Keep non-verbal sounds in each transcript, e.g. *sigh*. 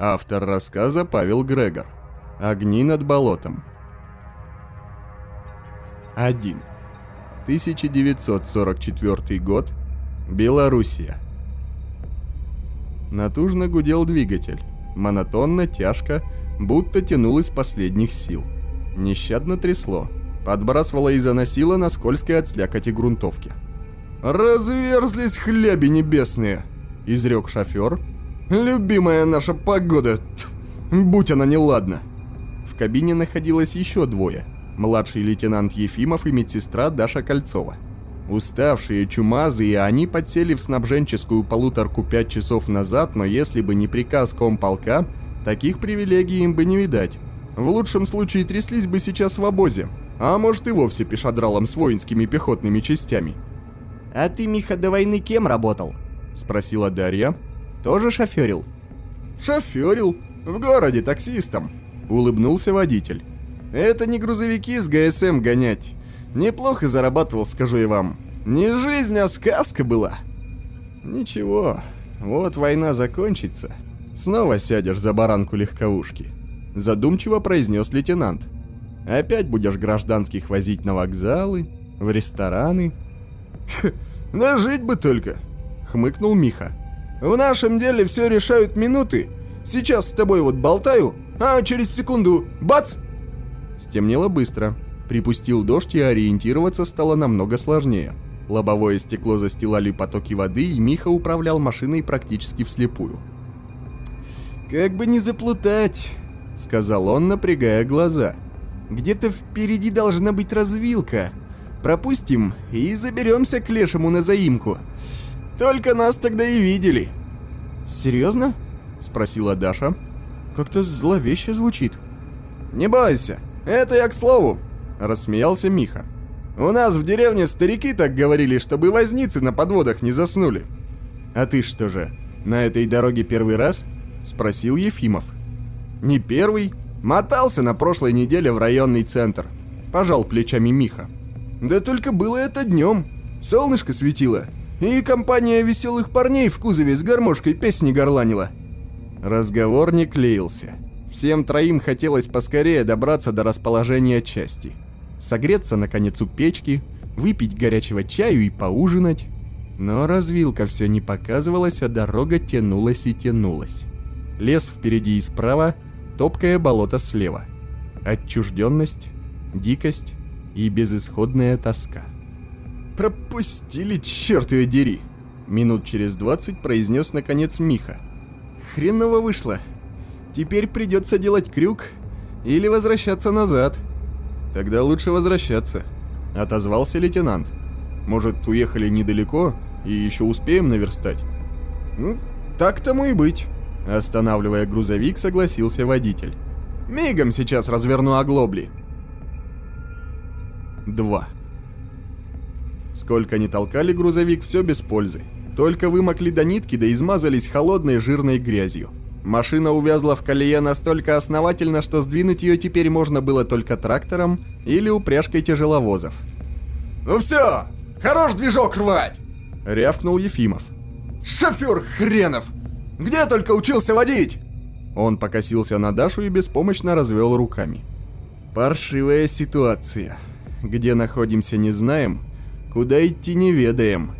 Автор рассказа Павел Грегор. Огни над болотом. 1. 1944 год. Белоруссия. Натужно гудел двигатель. Монотонно, тяжко, будто тянул из последних сил. Нещадно трясло. Подбрасывало и заносило на скользкой от слякоти грунтовке. «Разверзлись хляби небесные!» – изрек шофер. «Любимая наша погода! Будь она неладна!» В кабине находилось еще двое. Младший лейтенант Ефимов и медсестра Даша Кольцова. Уставшие, чумазые, они подсели в снабженческую полуторку пять часов назад, но если бы не приказ комполка, таких привилегий им бы не видать. В лучшем случае тряслись бы сейчас в обозе, а может и вовсе пешедралом с воинскими пехотными частями. «А ты, Миха, до войны кем работал?» – спросила Дарья. «Тоже шоферил?» «Шоферил. В городе таксистом», – улыбнулся водитель. «Это не грузовики с ГСМ гонять. Неплохо зарабатывал, скажу я вам. Не жизнь, а сказка была». «Ничего, вот война закончится. Снова сядешь за баранку легковушки», – задумчиво произнес лейтенант. «Опять будешь гражданских возить на вокзалы, в рестораны». *laughs* «Да жить бы только», — хмыкнул Миха. «В нашем деле все решают минуты. Сейчас с тобой вот болтаю, а через секунду — бац!» Стемнело быстро. Припустил дождь, и ориентироваться стало намного сложнее. Лобовое стекло застилали потоки воды, и Миха управлял машиной практически вслепую. «Как бы не заплутать», — сказал он, напрягая глаза. «Где-то впереди должна быть развилка. Пропустим и заберемся к лешему на заимку. Только нас тогда и видели». «Серьезно?» — спросила Даша. «Как-то зловеще звучит». «Не бойся, это я к слову», — рассмеялся Миха. «У нас в деревне старики так говорили, чтобы возницы на подводах не заснули». «А ты что же, на этой дороге первый раз?» — спросил Ефимов. «Не первый. Мотался на прошлой неделе в районный центр», — пожал плечами Миха. Да только было это днем. Солнышко светило, и компания веселых парней в кузове с гармошкой песни горланила. Разговор не клеился. Всем троим хотелось поскорее добраться до расположения части. Согреться, наконец, у печки, выпить горячего чаю и поужинать. Но развилка все не показывалась, а дорога тянулась и тянулась. Лес впереди и справа, топкое болото слева. Отчужденность, дикость, и безысходная тоска. «Пропустили, черт ее дери!» Минут через двадцать произнес наконец Миха. «Хреново вышло. Теперь придется делать крюк или возвращаться назад». «Тогда лучше возвращаться», — отозвался лейтенант. «Может, уехали недалеко и еще успеем наверстать?» «Ну, так тому и быть», — останавливая грузовик, согласился водитель. «Мигом сейчас разверну оглобли». 2. Сколько ни толкали грузовик, все без пользы. Только вымокли до нитки, да измазались холодной жирной грязью. Машина увязла в колее настолько основательно, что сдвинуть ее теперь можно было только трактором или упряжкой тяжеловозов. «Ну все, хорош движок рвать!» — рявкнул Ефимов. «Шофер хренов! Где только учился водить?» Он покосился на Дашу и беспомощно развел руками. «Паршивая ситуация», где находимся не знаем, куда идти не ведаем.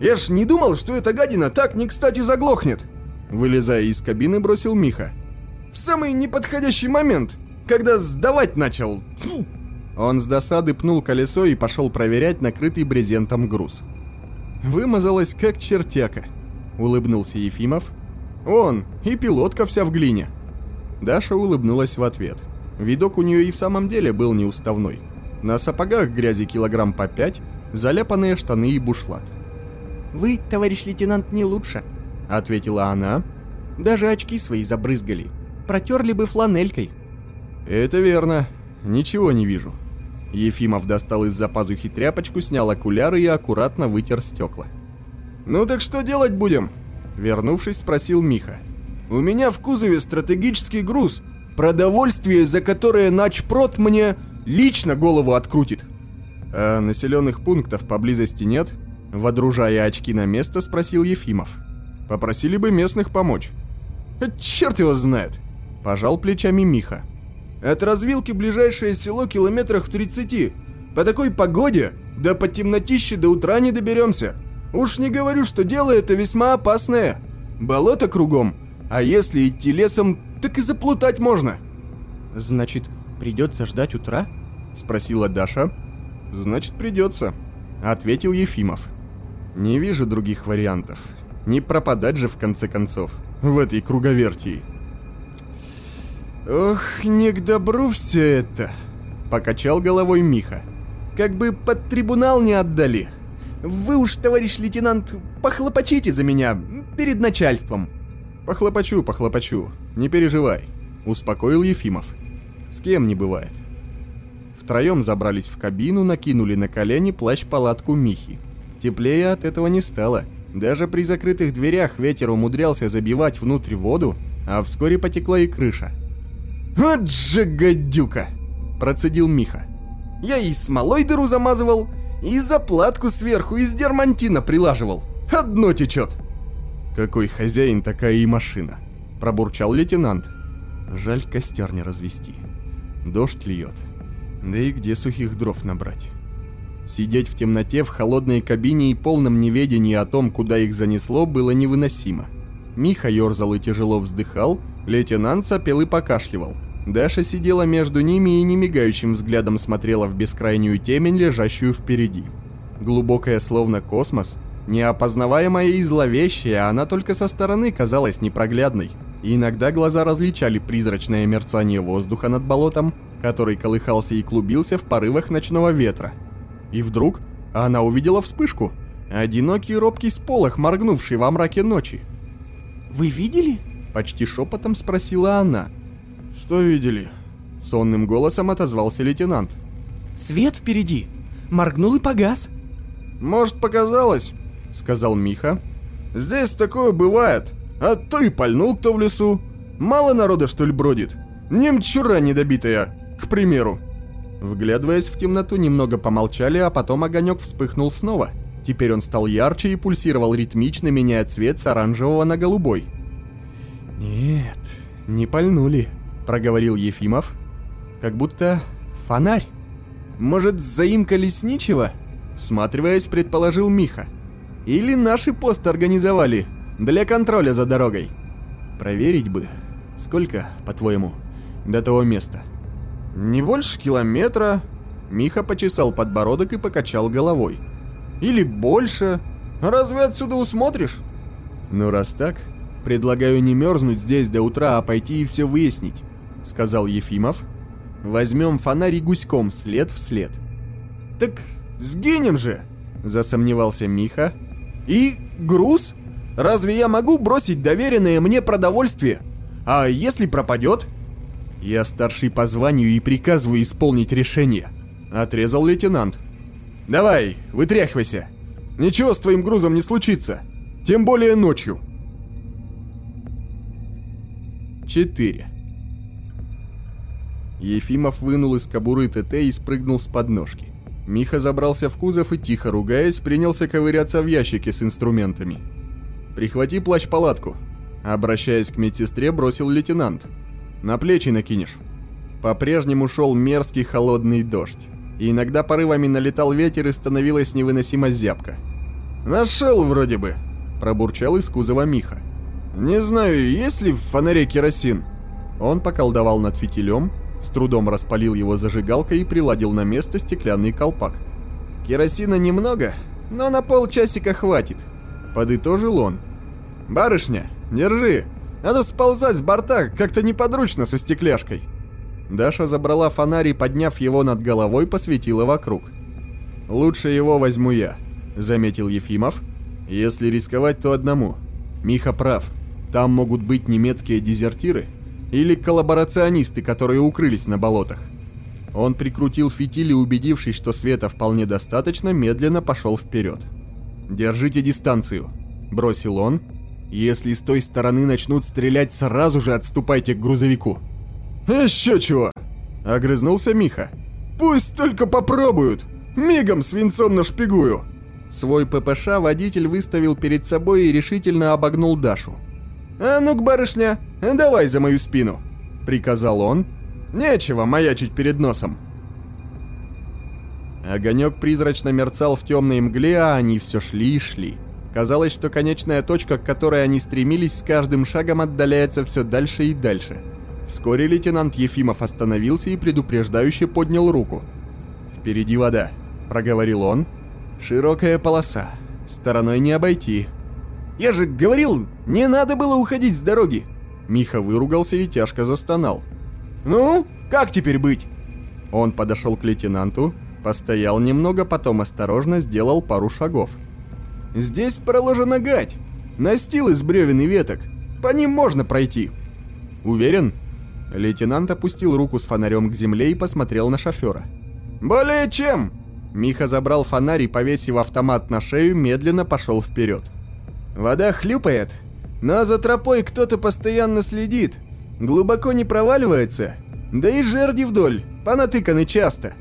Я ж не думал, что эта гадина так не кстати заглохнет. Вылезая из кабины, бросил Миха. В самый неподходящий момент, когда сдавать начал. Он с досады пнул колесо и пошел проверять накрытый брезентом груз. Вымазалась как чертяка, улыбнулся Ефимов. Он, и пилотка вся в глине. Даша улыбнулась в ответ. Видок у нее и в самом деле был неуставной. На сапогах грязи килограмм по пять, заляпанные штаны и бушлат. «Вы, товарищ лейтенант, не лучше», — ответила она. «Даже очки свои забрызгали. Протерли бы фланелькой». «Это верно. Ничего не вижу». Ефимов достал из-за пазухи тряпочку, снял окуляры и аккуратно вытер стекла. «Ну так что делать будем?» Вернувшись, спросил Миха. «У меня в кузове стратегический груз. Продовольствие, за которое начпрод мне Лично голову открутит. А населенных пунктов поблизости нет? Водружая очки на место, спросил Ефимов. Попросили бы местных помочь. Черт его знает. Пожал плечами Миха. От развилки ближайшее село километрах в 30. По такой погоде, да по темнотище до утра не доберемся. Уж не говорю, что дело это весьма опасное. Болото кругом, а если идти лесом, так и заплутать можно. Значит, придется ждать утра? Спросила Даша. Значит, придется, ответил Ефимов. Не вижу других вариантов. Не пропадать же в конце концов в этой круговертии. Ох, не к добру все это, покачал головой Миха. Как бы под трибунал не отдали. Вы уж, товарищ лейтенант, похлопочите за меня перед начальством. Похлопочу, похлопочу, не переживай, успокоил Ефимов. С кем не бывает. Втроем забрались в кабину, накинули на колени плащ-палатку Михи. Теплее от этого не стало. Даже при закрытых дверях ветер умудрялся забивать внутрь воду, а вскоре потекла и крыша. «Вот же гадюка!» – процедил Миха. «Я и смолой дыру замазывал, и заплатку сверху из дермантина прилаживал. Одно течет!» «Какой хозяин, такая и машина!» – пробурчал лейтенант. «Жаль костер не развести. Дождь льет. Да и где сухих дров набрать?» Сидеть в темноте в холодной кабине и полном неведении о том, куда их занесло, было невыносимо. Миха ерзал и тяжело вздыхал, лейтенант сопел и покашливал. Даша сидела между ними и немигающим взглядом смотрела в бескрайнюю темень, лежащую впереди. Глубокая, словно космос, неопознаваемая и зловещая, она только со стороны казалась непроглядной. И иногда глаза различали призрачное мерцание воздуха над болотом, который колыхался и клубился в порывах ночного ветра – и вдруг она увидела вспышку. Одинокий робкий сполох, моргнувший во мраке ночи. «Вы видели?» – почти шепотом спросила она. «Что видели?» – сонным голосом отозвался лейтенант. «Свет впереди! Моргнул и погас!» «Может, показалось?» – сказал Миха. «Здесь такое бывает, а то и пальнул кто в лесу. Мало народа, что ли, бродит? Немчура недобитая, к примеру». Вглядываясь в темноту, немного помолчали, а потом огонек вспыхнул снова. Теперь он стал ярче и пульсировал ритмично, меняя цвет с оранжевого на голубой. «Нет, не пальнули», — проговорил Ефимов. «Как будто фонарь». «Может, заимка лесничего?» Всматриваясь, предположил Миха. «Или наши пост организовали для контроля за дорогой?» «Проверить бы. Сколько, по-твоему, до того места?» Не больше километра. Миха почесал подбородок и покачал головой. Или больше. Разве отсюда усмотришь? Ну раз так, предлагаю не мерзнуть здесь до утра, а пойти и все выяснить, сказал Ефимов. Возьмем фонарь и гуськом след в след. Так сгинем же, засомневался Миха. И груз? Разве я могу бросить доверенное мне продовольствие? А если пропадет? «Я старший по званию и приказываю исполнить решение», — отрезал лейтенант. «Давай, вытряхивайся. Ничего с твоим грузом не случится. Тем более ночью». 4. Ефимов вынул из кобуры ТТ и спрыгнул с подножки. Миха забрался в кузов и, тихо ругаясь, принялся ковыряться в ящике с инструментами. «Прихвати плащ-палатку», — обращаясь к медсестре, бросил лейтенант. На плечи накинешь. По-прежнему шел мерзкий холодный дождь. И иногда порывами налетал ветер и становилась невыносимо зябко. «Нашел вроде бы», – пробурчал из кузова Миха. «Не знаю, есть ли в фонаре керосин?» Он поколдовал над фитилем, с трудом распалил его зажигалкой и приладил на место стеклянный колпак. «Керосина немного, но на полчасика хватит», – подытожил он. «Барышня, держи!» Надо сползать с борта, как-то неподручно со стекляшкой. Даша забрала фонарь и, подняв его над головой, посветила вокруг. «Лучше его возьму я», — заметил Ефимов. «Если рисковать, то одному. Миха прав. Там могут быть немецкие дезертиры или коллаборационисты, которые укрылись на болотах». Он прикрутил фитиль и, убедившись, что света вполне достаточно, медленно пошел вперед. «Держите дистанцию», — бросил он, если с той стороны начнут стрелять, сразу же отступайте к грузовику. Еще чего? Огрызнулся Миха. Пусть только попробуют. Мигом свинцом нашпигую. Свой ППШ водитель выставил перед собой и решительно обогнул Дашу. «А ну-ка, барышня, давай за мою спину!» — приказал он. «Нечего маячить перед носом!» Огонек призрачно мерцал в темной мгле, а они все шли и шли. Казалось, что конечная точка, к которой они стремились, с каждым шагом отдаляется все дальше и дальше. Вскоре лейтенант Ефимов остановился и предупреждающе поднял руку. «Впереди вода», — проговорил он. «Широкая полоса. Стороной не обойти». «Я же говорил, не надо было уходить с дороги!» Миха выругался и тяжко застонал. «Ну, как теперь быть?» Он подошел к лейтенанту, постоял немного, потом осторожно сделал пару шагов. «Здесь проложена гать, настил из бревен и веток, по ним можно пройти». «Уверен?» Лейтенант опустил руку с фонарем к земле и посмотрел на шофера. «Более чем!» Миха забрал фонарь и, повесив автомат на шею, медленно пошел вперед. «Вода хлюпает, но за тропой кто-то постоянно следит. Глубоко не проваливается. Да и жерди вдоль, понатыканы часто.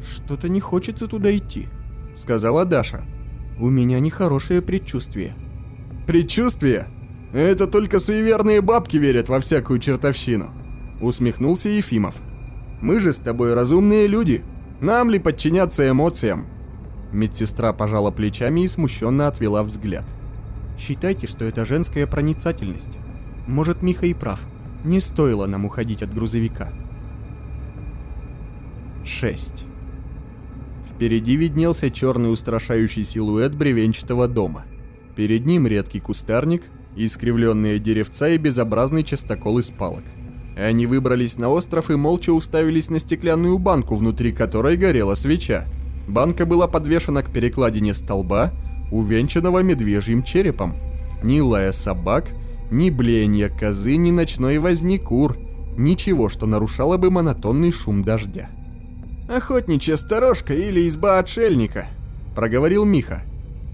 Что-то не хочется туда идти, сказала Даша. У меня нехорошее предчувствие. Предчувствие? Это только суеверные бабки верят во всякую чертовщину. Усмехнулся Ефимов. Мы же с тобой разумные люди. Нам ли подчиняться эмоциям? Медсестра пожала плечами и смущенно отвела взгляд. Считайте, что это женская проницательность. Может, Миха и прав. Не стоило нам уходить от грузовика. 6. Впереди виднелся черный устрашающий силуэт бревенчатого дома. Перед ним редкий кустарник, искривленные деревца и безобразный частокол из палок. Они выбрались на остров и молча уставились на стеклянную банку, внутри которой горела свеча. Банка была подвешена к перекладине столба, увенчанного медвежьим черепом. Ни лая собак, ни блеяния козы, ни ночной возни кур, ничего, что нарушало бы монотонный шум дождя. «Охотничья сторожка или изба отшельника», — проговорил Миха.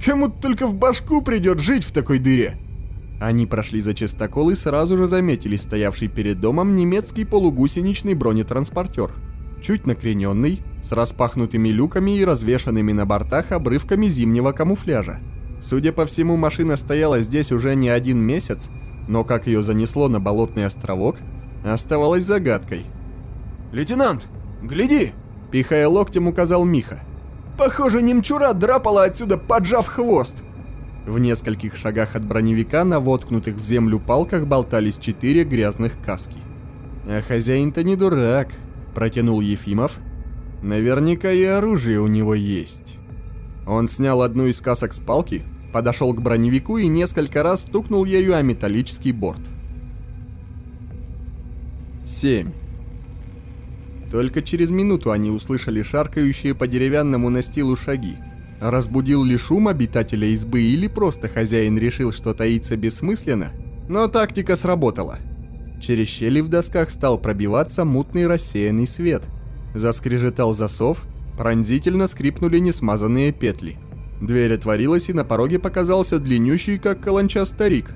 «Кому только в башку придет жить в такой дыре?» Они прошли за частокол и сразу же заметили стоявший перед домом немецкий полугусеничный бронетранспортер. Чуть накрененный, с распахнутыми люками и развешанными на бортах обрывками зимнего камуфляжа. Судя по всему, машина стояла здесь уже не один месяц, но как ее занесло на болотный островок, оставалось загадкой. «Лейтенант, гляди!» – пихая локтем указал Миха. «Похоже, немчура драпала отсюда, поджав хвост!» В нескольких шагах от броневика на воткнутых в землю палках болтались четыре грязных каски. «А хозяин-то не дурак», – протянул Ефимов, Наверняка и оружие у него есть. Он снял одну из касок с палки, подошел к броневику и несколько раз стукнул ею о металлический борт. 7. Только через минуту они услышали шаркающие по деревянному настилу шаги. Разбудил ли шум обитателя избы или просто хозяин решил, что таится бессмысленно, но тактика сработала. Через щели в досках стал пробиваться мутный рассеянный свет – Заскрежетал засов, пронзительно скрипнули несмазанные петли. Дверь отворилась, и на пороге показался длиннющий, как каланча, старик.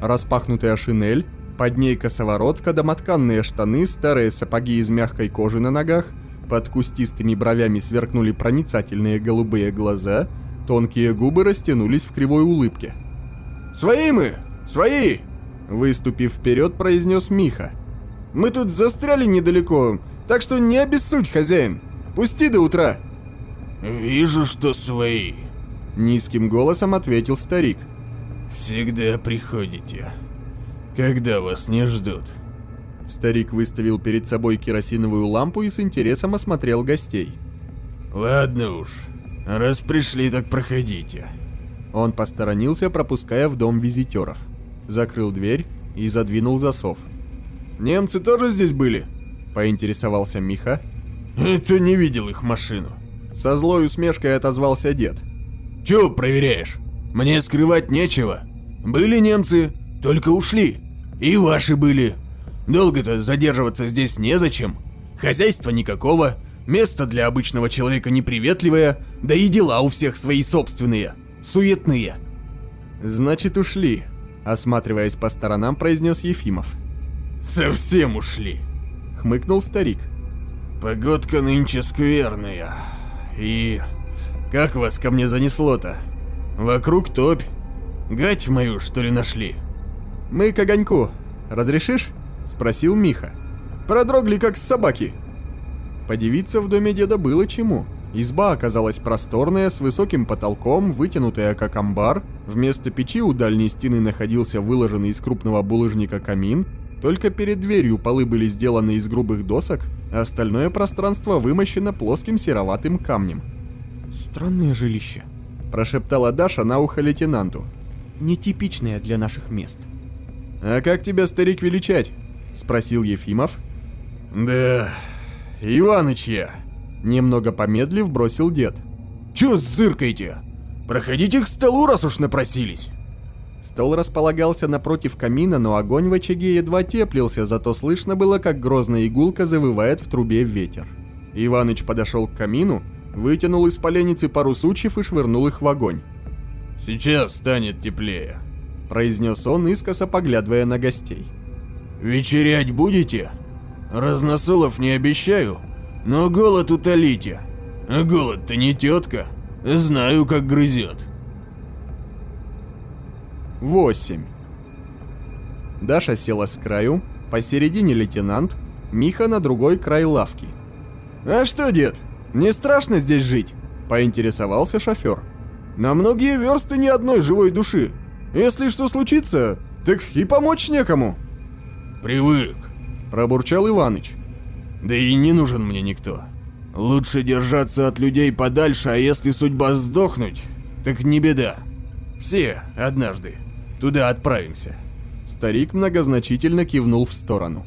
Распахнутая шинель, под ней косоворотка, домотканные штаны, старые сапоги из мягкой кожи на ногах, под кустистыми бровями сверкнули проницательные голубые глаза, тонкие губы растянулись в кривой улыбке. «Свои мы! Свои!» Выступив вперед, произнес Миха. «Мы тут застряли недалеко, так что не обессудь, хозяин. Пусти до утра. Вижу, что свои. Низким голосом ответил старик. Всегда приходите. Когда вас не ждут. Старик выставил перед собой керосиновую лампу и с интересом осмотрел гостей. Ладно уж, раз пришли, так проходите. Он посторонился, пропуская в дом визитеров. Закрыл дверь и задвинул засов. «Немцы тоже здесь были?» Поинтересовался Миха. «Это не видел их машину». Со злой усмешкой отозвался дед. «Чё проверяешь? Мне скрывать нечего. Были немцы, только ушли. И ваши были. Долго-то задерживаться здесь незачем. Хозяйства никакого, место для обычного человека неприветливое, да и дела у всех свои собственные, суетные». «Значит, ушли», — осматриваясь по сторонам, произнес Ефимов. «Совсем ушли», хмыкнул старик. Погодка нынче скверная. И... Как вас ко мне занесло-то? Вокруг топь. Гать мою, что ли, нашли? Мы к огоньку. Разрешишь?» — спросил Миха. «Продрогли, как собаки». Подивиться в доме деда было чему. Изба оказалась просторная, с высоким потолком, вытянутая как амбар. Вместо печи у дальней стены находился выложенный из крупного булыжника камин. Только перед дверью полы были сделаны из грубых досок, а остальное пространство вымощено плоским сероватым камнем. «Странное жилище», – прошептала Даша на ухо лейтенанту. «Нетипичное для наших мест». «А как тебя, старик, величать?» – спросил Ефимов. «Да, Иваныч я», Немного помедлив, бросил дед. «Чё зыркаете? Проходите к столу, раз уж напросились!» Стол располагался напротив камина, но огонь в очаге едва теплился, зато слышно было, как грозная игулка завывает в трубе ветер. Иваныч подошел к камину, вытянул из поленницы пару сучьев и швырнул их в огонь. «Сейчас станет теплее», — произнес он, искоса поглядывая на гостей. «Вечерять будете? Разносолов не обещаю, но голод утолите. А голод-то не тетка. Знаю, как грызет. 8. Даша села с краю, посередине лейтенант, Миха на другой край лавки. «А что, дед, не страшно здесь жить?» – поинтересовался шофер. «На многие версты ни одной живой души. Если что случится, так и помочь некому». «Привык», – пробурчал Иваныч. Да и не нужен мне никто. Лучше держаться от людей подальше, а если судьба сдохнуть, так не беда. Все однажды туда отправимся. Старик многозначительно кивнул в сторону.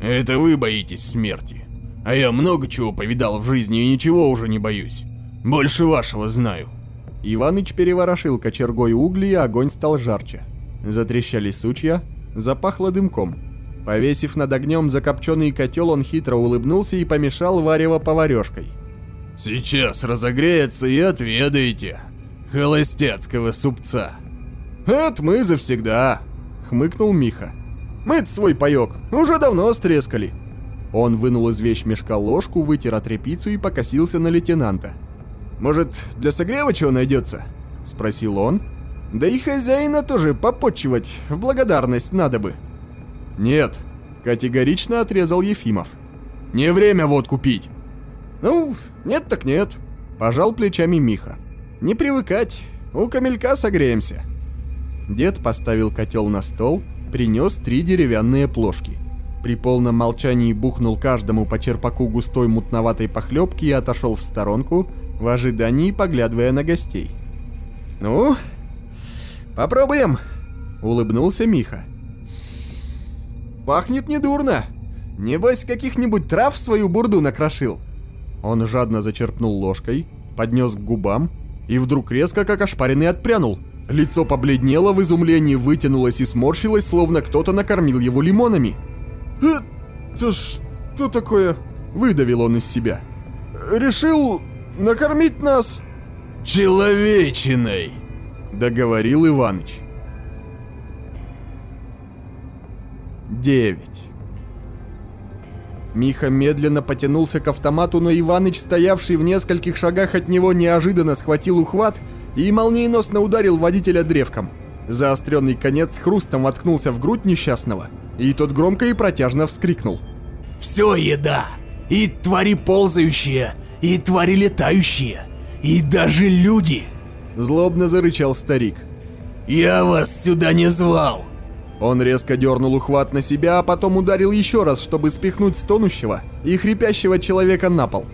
Это вы боитесь смерти. А я много чего повидал в жизни и ничего уже не боюсь. Больше вашего знаю. Иваныч переворошил кочергой угли, и огонь стал жарче. Затрещали сучья, запахло дымком. Повесив над огнем закопченный котел, он хитро улыбнулся и помешал варево поварешкой. «Сейчас разогреется и отведаете холостяцкого супца». «Это мы завсегда», — хмыкнул Миха. мы свой паёк уже давно стрескали». Он вынул из вещмешка ложку, вытер отрепицу и покосился на лейтенанта. «Может, для согрева чего найдется?» — спросил он. «Да и хозяина тоже попотчевать в благодарность надо бы». «Нет», — категорично отрезал Ефимов. «Не время водку пить». «Ну, нет так нет», — пожал плечами Миха. «Не привыкать, у камелька согреемся». Дед поставил котел на стол, принес три деревянные плошки. При полном молчании бухнул каждому по черпаку густой мутноватой похлебки и отошел в сторонку, в ожидании поглядывая на гостей. «Ну, попробуем», — улыбнулся Миха. Пахнет недурно. Небось, каких-нибудь трав в свою бурду накрошил. Он жадно зачерпнул ложкой, поднес к губам и вдруг резко, как ошпаренный, отпрянул. Лицо побледнело, в изумлении вытянулось и сморщилось, словно кто-то накормил его лимонами. «Это что такое?» – выдавил он из себя. «Решил накормить нас?» «Человечиной!» – договорил Иваныч. 9. Миха медленно потянулся к автомату, но Иваныч, стоявший в нескольких шагах от него, неожиданно схватил ухват и молниеносно ударил водителя древком. Заостренный конец с хрустом воткнулся в грудь несчастного, и тот громко и протяжно вскрикнул. «Все еда! И твари ползающие, и твари летающие, и даже люди!» Злобно зарычал старик. «Я вас сюда не звал!» Он резко дернул ухват на себя, а потом ударил еще раз, чтобы спихнуть стонущего и хрипящего человека на пол.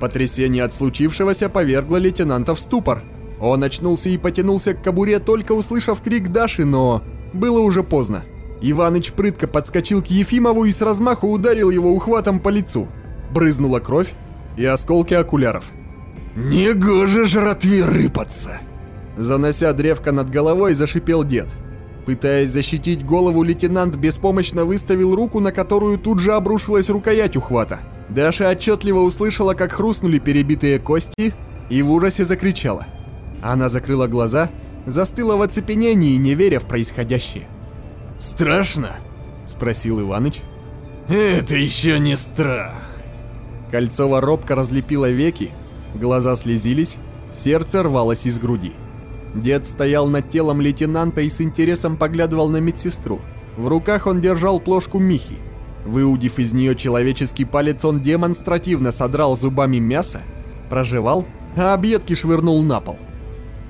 Потрясение от случившегося повергло лейтенанта в ступор. Он очнулся и потянулся к кобуре, только услышав крик Даши, но было уже поздно. Иваныч прытко подскочил к Ефимову и с размаху ударил его ухватом по лицу. Брызнула кровь и осколки окуляров. «Негоже жратве рыпаться!» Занося древко над головой, зашипел дед – Пытаясь защитить голову, лейтенант беспомощно выставил руку, на которую тут же обрушилась рукоять ухвата. Даша отчетливо услышала, как хрустнули перебитые кости, и в ужасе закричала. Она закрыла глаза, застыла в оцепенении, не веря в происходящее. «Страшно?» – спросил Иваныч. «Это еще не страх!» Кольцова робко разлепила веки, глаза слезились, сердце рвалось из груди. Дед стоял над телом лейтенанта и с интересом поглядывал на медсестру. В руках он держал плошку Михи. Выудив из нее человеческий палец, он демонстративно содрал зубами мясо, прожевал, а объедки швырнул на пол.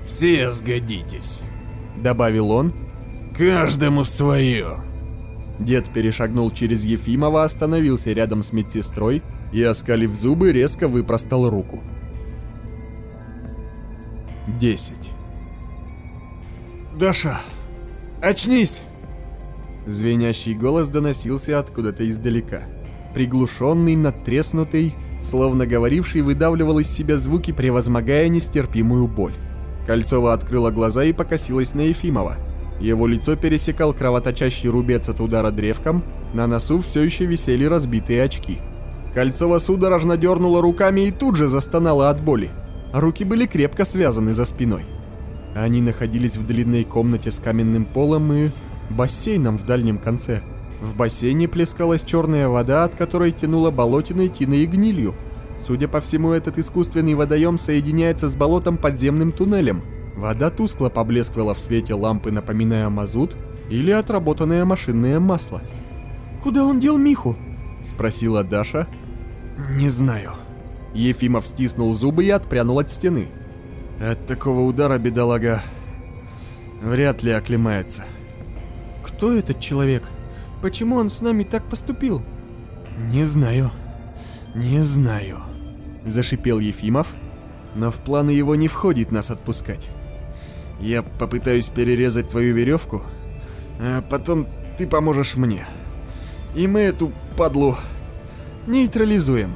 «Все сгодитесь», — добавил он. «Каждому свое». Дед перешагнул через Ефимова, остановился рядом с медсестрой и, оскалив зубы, резко выпростал руку. 10. «Даша, очнись!» Звенящий голос доносился откуда-то издалека. Приглушенный, надтреснутый, словно говоривший выдавливал из себя звуки, превозмогая нестерпимую боль. Кольцова открыла глаза и покосилась на Ефимова. Его лицо пересекал кровоточащий рубец от удара древком, на носу все еще висели разбитые очки. Кольцова судорожно дернула руками и тут же застонала от боли. Руки были крепко связаны за спиной. Они находились в длинной комнате с каменным полом и бассейном в дальнем конце. В бассейне плескалась черная вода, от которой тянуло болотиной, тиной и гнилью. Судя по всему, этот искусственный водоем соединяется с болотом подземным туннелем. Вода тускло поблескивала в свете лампы, напоминая мазут или отработанное машинное масло. «Куда он дел Миху?» – спросила Даша. «Не знаю». Ефимов стиснул зубы и отпрянул от стены. От такого удара бедолага вряд ли оклемается. Кто этот человек? Почему он с нами так поступил? Не знаю. Не знаю. Зашипел Ефимов, но в планы его не входит нас отпускать. Я попытаюсь перерезать твою веревку, а потом ты поможешь мне. И мы эту падлу нейтрализуем.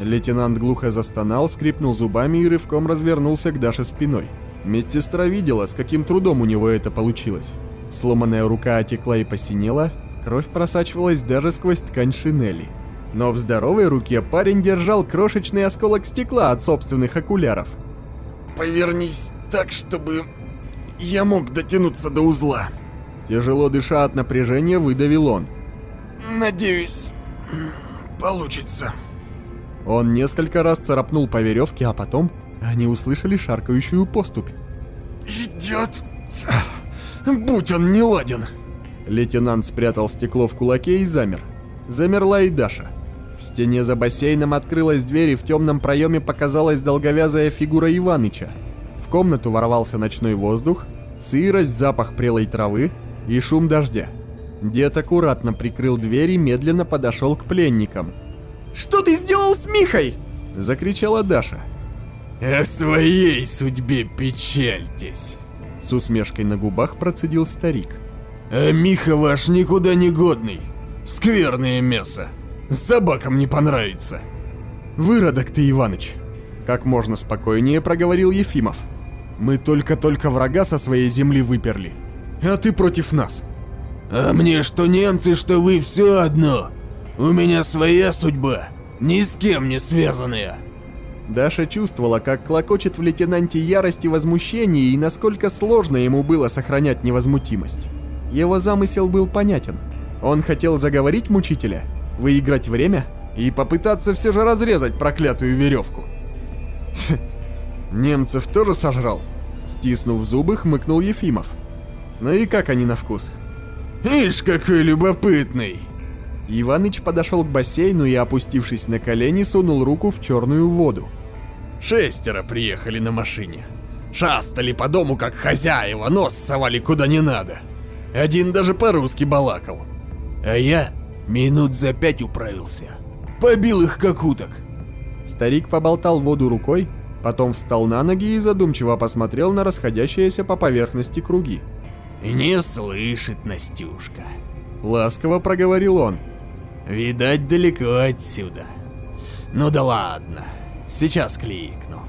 Лейтенант глухо застонал, скрипнул зубами и рывком развернулся к Даше спиной. Медсестра видела, с каким трудом у него это получилось. Сломанная рука отекла и посинела, кровь просачивалась даже сквозь ткань шинели. Но в здоровой руке парень держал крошечный осколок стекла от собственных окуляров. «Повернись так, чтобы я мог дотянуться до узла». Тяжело дыша от напряжения, выдавил он. «Надеюсь, получится». Он несколько раз царапнул по веревке, а потом они услышали шаркающую поступь. «Идет! Будь он не ладен!» Лейтенант спрятал стекло в кулаке и замер. Замерла и Даша. В стене за бассейном открылась дверь, и в темном проеме показалась долговязая фигура Иваныча. В комнату ворвался ночной воздух, сырость, запах прелой травы и шум дождя. Дед аккуратно прикрыл дверь и медленно подошел к пленникам – что ты сделал с Михой?» – закричала Даша. «О своей судьбе печальтесь!» С усмешкой на губах процедил старик. «А Миха ваш никуда не годный. Скверное мясо. Собакам не понравится». «Выродок ты, Иваныч!» Как можно спокойнее проговорил Ефимов. «Мы только-только врага со своей земли выперли. А ты против нас». «А мне что немцы, что вы все одно!» У меня своя судьба, ни с кем не связанная. Даша чувствовала, как клокочет в лейтенанте ярость и возмущение, и насколько сложно ему было сохранять невозмутимость. Его замысел был понятен. Он хотел заговорить мучителя, выиграть время и попытаться все же разрезать проклятую веревку. Немцев тоже сожрал. Стиснув зубы, хмыкнул Ефимов. Ну и как они на вкус? Ишь, какой любопытный! Иваныч подошел к бассейну и, опустившись на колени, сунул руку в черную воду. Шестеро приехали на машине. Шастали по дому, как хозяева, нос совали куда не надо. Один даже по-русски балакал. А я минут за пять управился. Побил их как уток. Старик поболтал воду рукой, потом встал на ноги и задумчиво посмотрел на расходящиеся по поверхности круги. «Не слышит Настюшка», — ласково проговорил он. Видать, далеко отсюда. Ну да ладно, сейчас кликну.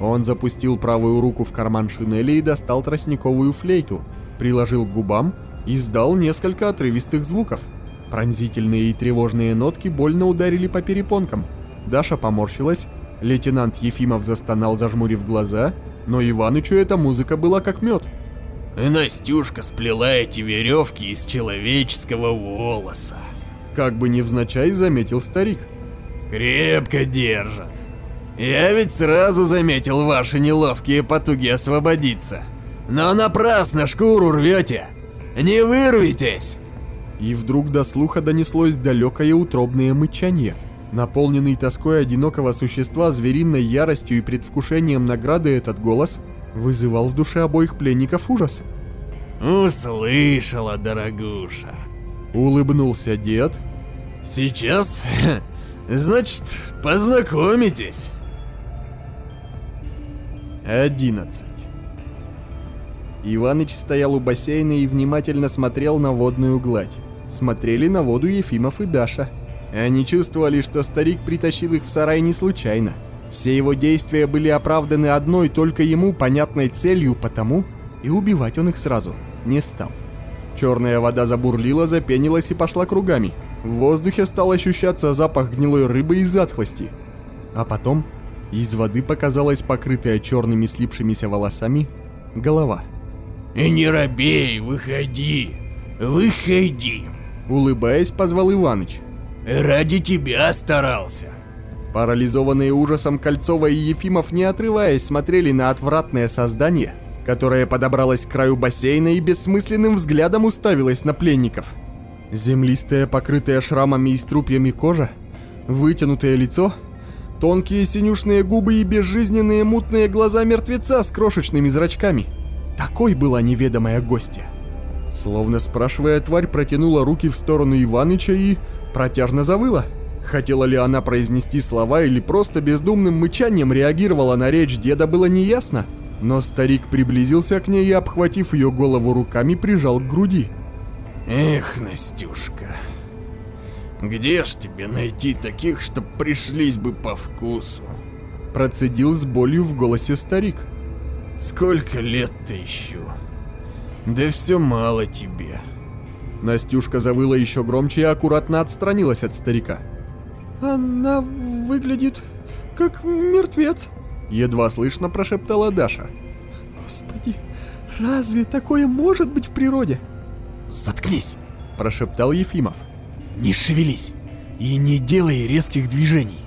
Он запустил правую руку в карман шинели и достал тростниковую флейту, приложил к губам и издал несколько отрывистых звуков. Пронзительные и тревожные нотки больно ударили по перепонкам. Даша поморщилась, лейтенант Ефимов застонал, зажмурив глаза, но Иванычу эта музыка была как мед. Настюшка сплела эти веревки из человеческого волоса. Как бы невзначай заметил старик. Крепко держат. Я ведь сразу заметил ваши неловкие потуги освободиться. Но напрасно шкуру рвете. Не вырвитесь. И вдруг до слуха донеслось далекое утробное мычание. Наполненный тоской одинокого существа звериной яростью и предвкушением награды этот голос вызывал в душе обоих пленников ужас. «Услышала, дорогуша!» Улыбнулся дед. «Сейчас, *laughs* значит, познакомитесь!» 11 Иваныч стоял у бассейна и внимательно смотрел на водную гладь. Смотрели на воду Ефимов и Даша. Они чувствовали, что старик притащил их в сарай не случайно. Все его действия были оправданы одной только ему понятной целью, потому и убивать он их сразу не стал. Черная вода забурлила, запенилась и пошла кругами. В воздухе стал ощущаться запах гнилой рыбы и затхлости. А потом из воды показалась покрытая черными слипшимися волосами голова. «Не робей, выходи, выходи!» Улыбаясь, позвал Иваныч. «Ради тебя старался!» Парализованные ужасом Кольцова и Ефимов, не отрываясь, смотрели на отвратное создание, которое подобралось к краю бассейна и бессмысленным взглядом уставилось на пленников. Землистая, покрытая шрамами и струпьями кожа, вытянутое лицо, тонкие синюшные губы и безжизненные мутные глаза мертвеца с крошечными зрачками. Такой была неведомая гостья. Словно спрашивая, тварь протянула руки в сторону Иваныча и протяжно завыла. Хотела ли она произнести слова или просто бездумным мычанием реагировала на речь деда, было неясно. Но старик приблизился к ней и, обхватив ее голову руками, прижал к груди. «Эх, Настюшка, где ж тебе найти таких, что пришлись бы по вкусу?» Процедил с болью в голосе старик. «Сколько лет-то ищу? Да все мало тебе». Настюшка завыла еще громче и аккуратно отстранилась от старика. «Она выглядит как мертвец», — едва слышно прошептала Даша. «Господи, разве такое может быть в природе?» «Заткнись!» – прошептал Ефимов. «Не шевелись и не делай резких движений!»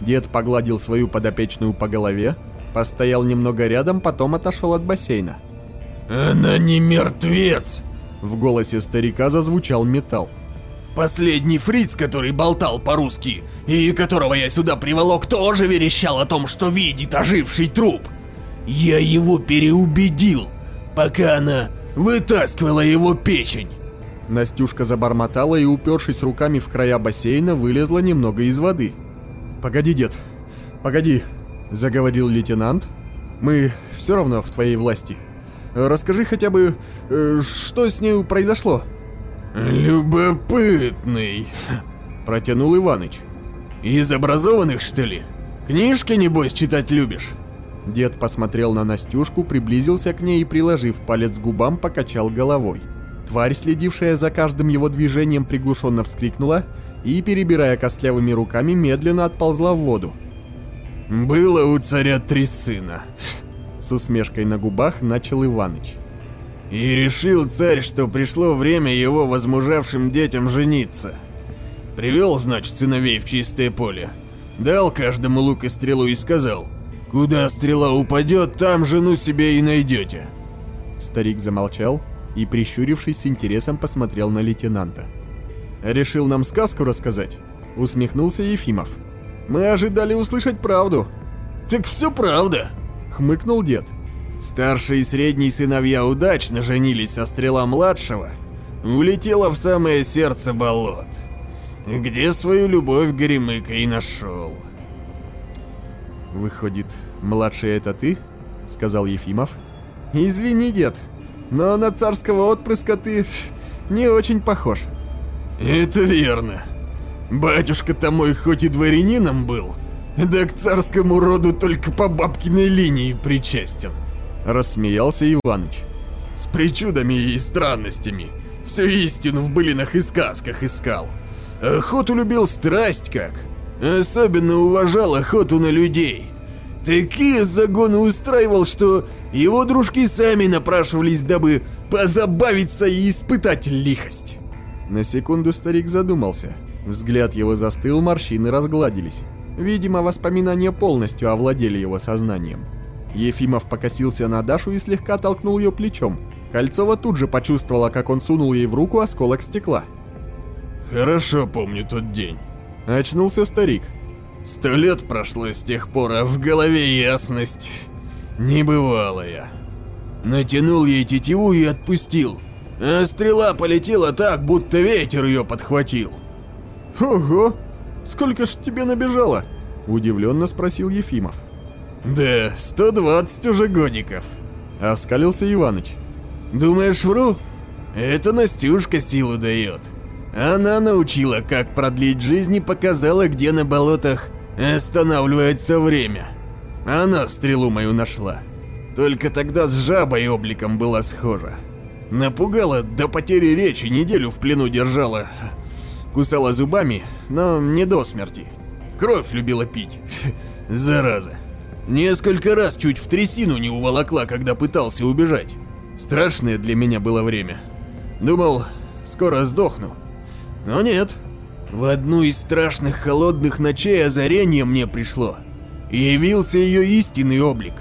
Дед погладил свою подопечную по голове, постоял немного рядом, потом отошел от бассейна. «Она не мертвец!» В голосе старика зазвучал металл. Последний фриц, который болтал по-русски, и которого я сюда приволок, тоже верещал о том, что видит оживший труп. Я его переубедил, пока она вытаскивала его печень. Настюшка забормотала и, упершись руками в края бассейна, вылезла немного из воды. «Погоди, дед, погоди», — заговорил лейтенант. «Мы все равно в твоей власти. Расскажи хотя бы, э, что с ней произошло?» «Любопытный», — протянул Иваныч. «Из образованных, что ли? Книжки, небось, читать любишь?» Дед посмотрел на Настюшку, приблизился к ней и, приложив палец к губам, покачал головой. Тварь, следившая за каждым его движением, приглушенно вскрикнула и, перебирая костлявыми руками, медленно отползла в воду. «Было у царя три сына», — с усмешкой на губах начал Иваныч. И решил царь, что пришло время его возмужавшим детям жениться. Привел, значит, сыновей в чистое поле. Дал каждому лук и стрелу и сказал, «Куда стрела упадет, там жену себе и найдете». Старик замолчал и, прищурившись с интересом, посмотрел на лейтенанта. «Решил нам сказку рассказать?» — усмехнулся Ефимов. «Мы ожидали услышать правду». «Так все правда», — хмыкнул дед. Старший и средний сыновья удачно женились, а стрела младшего улетела в самое сердце болот, где свою любовь Горемыка и нашел. «Выходит, младший это ты?» — сказал Ефимов. «Извини, дед, но на царского отпрыска ты не очень похож». «Это верно. Батюшка-то мой хоть и дворянином был, да к царскому роду только по бабкиной линии причастен». Рассмеялся Иваныч. С причудами и странностями. Всю истину в былинах и сказках искал. Охоту любил страсть как. Особенно уважал охоту на людей. Такие загоны устраивал, что его дружки сами напрашивались, дабы позабавиться и испытать лихость. На секунду старик задумался. Взгляд его застыл, морщины разгладились. Видимо, воспоминания полностью овладели его сознанием. Ефимов покосился на Дашу и слегка толкнул ее плечом. Кольцова тут же почувствовала, как он сунул ей в руку осколок стекла. «Хорошо помню тот день». Очнулся старик. «Сто лет прошло с тех пор, а в голове ясность небывалая. Натянул ей тетиву и отпустил, а стрела полетела так, будто ветер ее подхватил». «Ого! Сколько ж тебе набежало?» – удивленно спросил Ефимов. «Да, 120 уже годиков», – оскалился Иваныч. «Думаешь, вру? Это Настюшка силу дает. Она научила, как продлить жизнь и показала, где на болотах останавливается время. Она стрелу мою нашла. Только тогда с жабой обликом была схожа. Напугала до потери речи, неделю в плену держала. Кусала зубами, но не до смерти. Кровь любила пить. *laughs* Зараза. Несколько раз чуть в трясину не уволокла, когда пытался убежать. Страшное для меня было время. Думал, скоро сдохну. Но нет. В одну из страшных холодных ночей озарение мне пришло. Явился ее истинный облик.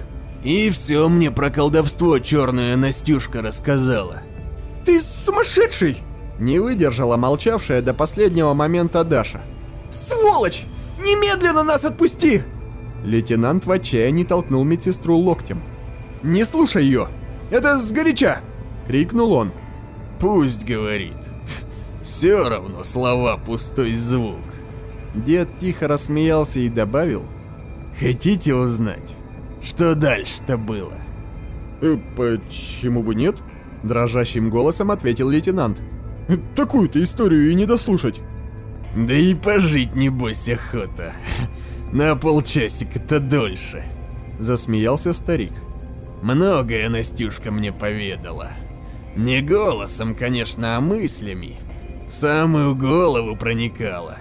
И все мне про колдовство черная Настюшка рассказала. «Ты сумасшедший!» Не выдержала молчавшая до последнего момента Даша. «Сволочь! Немедленно нас отпусти!» Лейтенант в отчаянии толкнул медсестру локтем. «Не слушай ее! Это сгоряча!» — крикнул он. «Пусть говорит. Все равно слова пустой звук». Дед тихо рассмеялся и добавил. «Хотите узнать, что дальше-то было?» «Э, «Почему бы нет?» Дрожащим голосом ответил лейтенант. «Такую-то историю и не дослушать». «Да и пожить, небось, охота. На полчасика-то дольше», — засмеялся старик. «Многое Настюшка мне поведала. Не голосом, конечно, а мыслями. В самую голову проникала.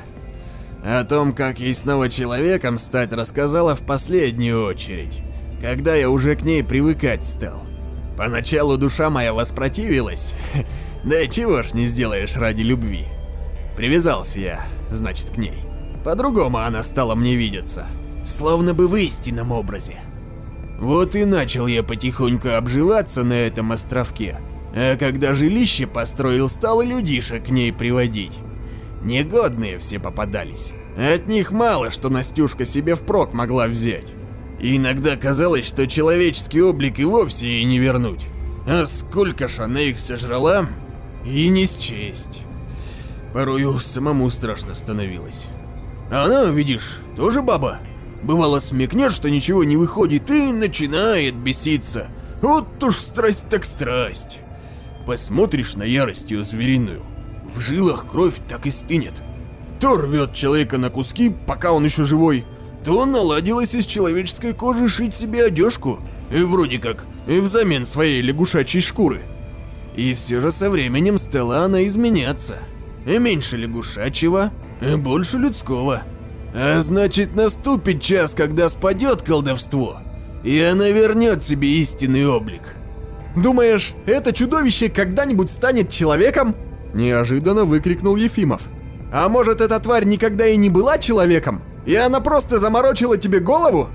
О том, как ей снова человеком стать, рассказала в последнюю очередь, когда я уже к ней привыкать стал. Поначалу душа моя воспротивилась, *laughs* да чего ж не сделаешь ради любви. Привязался я, значит, к ней. По-другому она стала мне видеться, словно бы в истинном образе. Вот и начал я потихоньку обживаться на этом островке, а когда жилище построил, стал людишек к ней приводить. Негодные все попадались. От них мало что Настюшка себе впрок могла взять. И иногда казалось, что человеческий облик и вовсе ей не вернуть. А сколько ж она их сожрала, и не счесть. Порою самому страшно становилось. А она, видишь, тоже баба. Бывало смекнет, что ничего не выходит, и начинает беситься. Вот уж страсть так страсть. Посмотришь на ярость ее звериную, в жилах кровь так и стынет. То рвет человека на куски, пока он еще живой, то наладилась из человеческой кожи шить себе одежку, и вроде как, и взамен своей лягушачьей шкуры. И все же со временем стала она изменяться. И меньше лягушачьего, и больше людского. А значит наступит час, когда спадет колдовство, и она вернет себе истинный облик. «Думаешь, это чудовище когда-нибудь станет человеком?» Неожиданно выкрикнул Ефимов. «А может, эта тварь никогда и не была человеком? И она просто заморочила тебе голову?»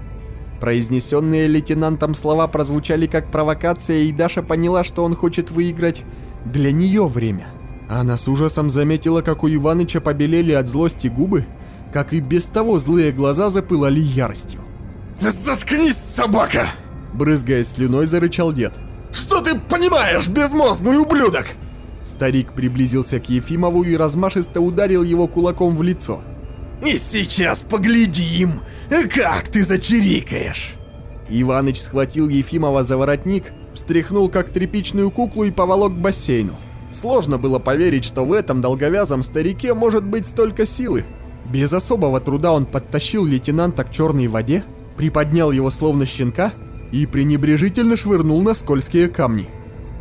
Произнесенные лейтенантом слова прозвучали как провокация, и Даша поняла, что он хочет выиграть для нее время. Она с ужасом заметила, как у Иваныча побелели от злости губы, как и без того злые глаза запылали яростью. «Заткнись, собака!» Брызгая слюной, зарычал дед. «Что ты понимаешь, безмозглый ублюдок?» Старик приблизился к Ефимову и размашисто ударил его кулаком в лицо. «И сейчас поглядим, как ты зачирикаешь!» Иваныч схватил Ефимова за воротник, встряхнул как тряпичную куклу и поволок к бассейну. Сложно было поверить, что в этом долговязом старике может быть столько силы. Без особого труда он подтащил лейтенанта к черной воде, приподнял его словно щенка и пренебрежительно швырнул на скользкие камни.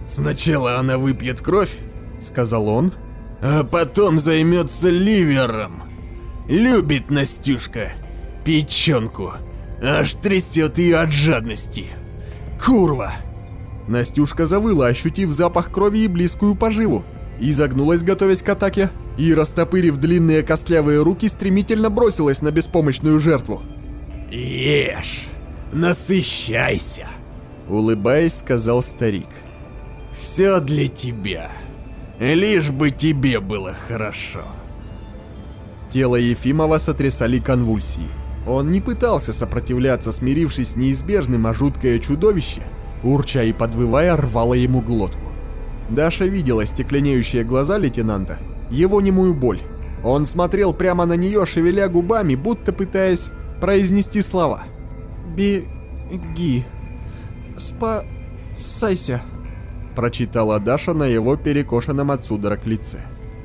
«Сначала она выпьет кровь», — сказал он, — «а потом займется ливером. Любит Настюшка печенку, аж трясет ее от жадности. Курва!» Настюшка завыла, ощутив запах крови и близкую поживу, и загнулась, готовясь к атаке, и, растопырив длинные костлявые руки, стремительно бросилась на беспомощную жертву. «Ешь, насыщайся!» Улыбаясь, сказал старик. «Все для тебя. Лишь бы тебе было хорошо». Тело Ефимова сотрясали конвульсии. Он не пытался сопротивляться, смирившись с неизбежным, а жуткое чудовище, урча и подвывая, рвало ему глотку. Даша видела стекленеющие глаза лейтенанта, его немую боль. Он смотрел прямо на нее, шевеля губами, будто пытаясь произнести слова. «Беги. Спасайся», — прочитала Даша на его перекошенном от судорог лице.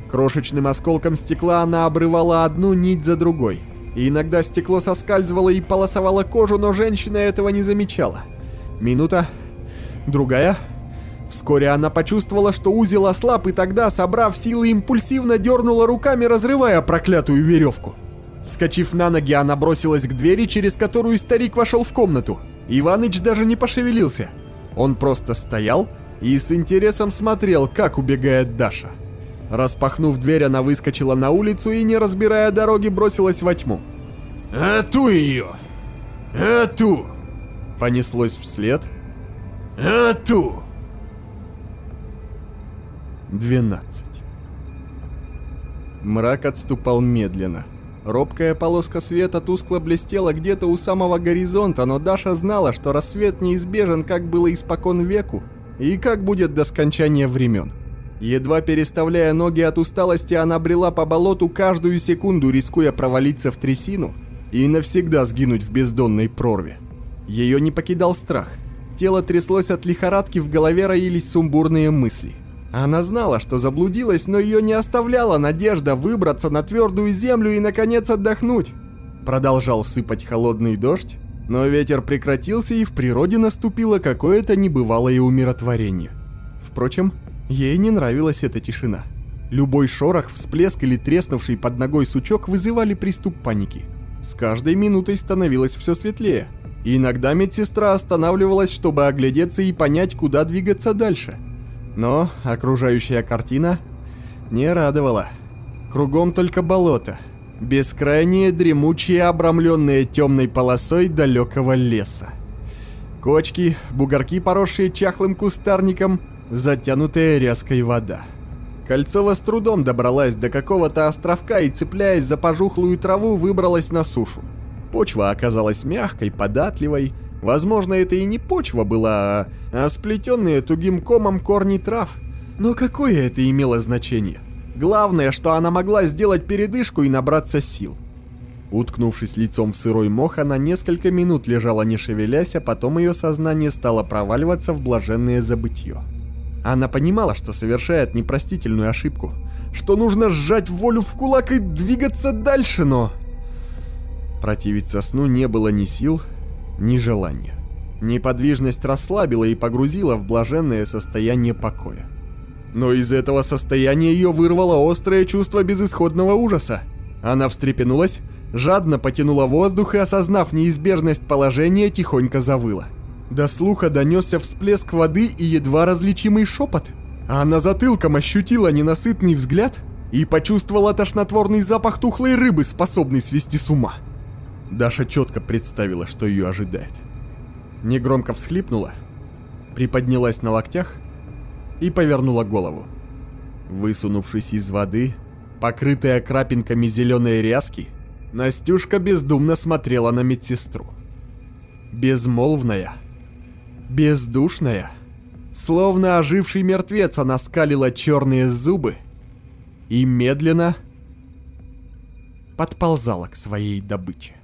Крошечным осколком стекла она обрывала одну нить за другой. И иногда стекло соскальзывало и полосовало кожу, но женщина этого не замечала. Минута, другая. Вскоре она почувствовала, что узел ослаб, и тогда, собрав силы, импульсивно дернула руками, разрывая проклятую веревку. Вскочив на ноги, она бросилась к двери, через которую старик вошел в комнату. Иваныч даже не пошевелился. Он просто стоял и с интересом смотрел, как убегает Даша. Распахнув дверь, она выскочила на улицу и, не разбирая дороги, бросилась во тьму. «Ату ее! Ату!» Понеслось вслед. «Ату!» 12 Мрак отступал медленно. Робкая полоска света тускло блестела где-то у самого горизонта, но Даша знала, что рассвет неизбежен, как было испокон веку, и как будет до скончания времен. Едва переставляя ноги от усталости, она брела по болоту каждую секунду, рискуя провалиться в трясину и навсегда сгинуть в бездонной прорве. Ее не покидал страх. Тело тряслось от лихорадки, в голове роились сумбурные мысли. Она знала, что заблудилась, но ее не оставляла надежда выбраться на твердую землю и, наконец, отдохнуть. Продолжал сыпать холодный дождь, но ветер прекратился и в природе наступило какое-то небывалое умиротворение. Впрочем, Ей не нравилась эта тишина. Любой шорох, всплеск или треснувший под ногой сучок вызывали приступ паники. С каждой минутой становилось все светлее. Иногда медсестра останавливалась, чтобы оглядеться и понять, куда двигаться дальше. Но окружающая картина не радовала. Кругом только болото. Бескрайние, дремучие, обрамленные темной полосой далекого леса. Кочки, бугорки, поросшие чахлым кустарником – затянутая ряской вода. Кольцова с трудом добралась до какого-то островка и, цепляясь за пожухлую траву, выбралась на сушу. Почва оказалась мягкой, податливой. Возможно, это и не почва была, а сплетенные тугим комом корни трав. Но какое это имело значение? Главное, что она могла сделать передышку и набраться сил. Уткнувшись лицом в сырой мох, она несколько минут лежала не шевелясь, а потом ее сознание стало проваливаться в блаженное забытье. Она понимала, что совершает непростительную ошибку, что нужно сжать волю в кулак и двигаться дальше, но... Противиться сну не было ни сил, ни желания. Неподвижность расслабила и погрузила в блаженное состояние покоя. Но из этого состояния ее вырвало острое чувство безысходного ужаса. Она встрепенулась, жадно потянула воздух и, осознав неизбежность положения, тихонько завыла. До слуха донесся всплеск воды и едва различимый шепот. А на затылком ощутила ненасытный взгляд и почувствовала тошнотворный запах тухлой рыбы, способный свести с ума. Даша четко представила, что ее ожидает. Негромко всхлипнула, приподнялась на локтях и повернула голову. Высунувшись из воды, покрытая крапинками зеленой ряски, Настюшка бездумно смотрела на медсестру. Безмолвная, бездушная. Словно оживший мертвец она скалила черные зубы и медленно подползала к своей добыче.